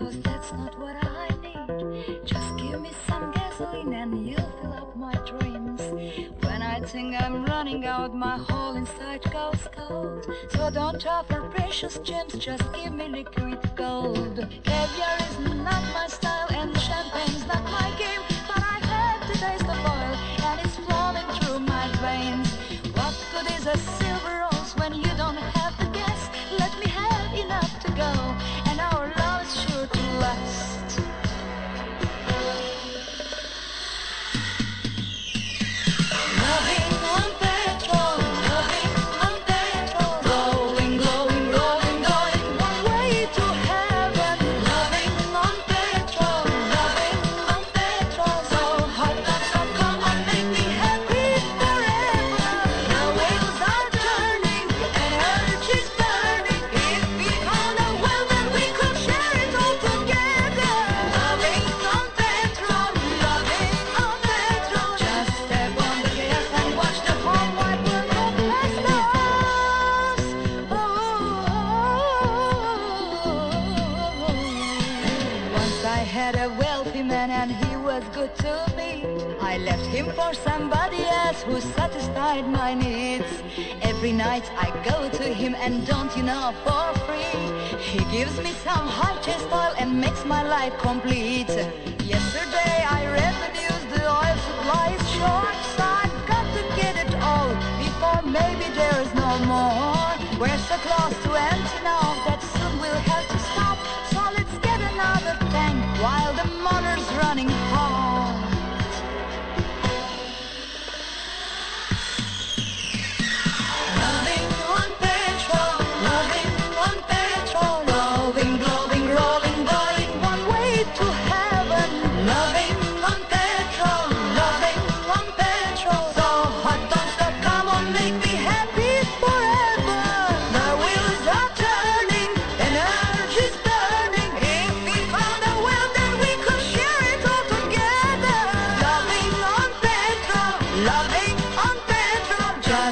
Cause that's not what I need. Just give me some gasoline and you'll fill up my dreams. When I think I'm running out my whole inside goes cold. So don't offer precious gems, just give me liquid gold. Caviar is not my style and champagne's not my game. But I have to taste the oil and it's flowing through my veins. What good is a man and he was good to me. I left him for somebody else who satisfied my needs. Every night I go to him and don't you know for free. He gives me some high chest oil and makes my life complete. Yesterday I read the news, the oil supply is short. So I've got to get it all before maybe there is no more. Where's the closet?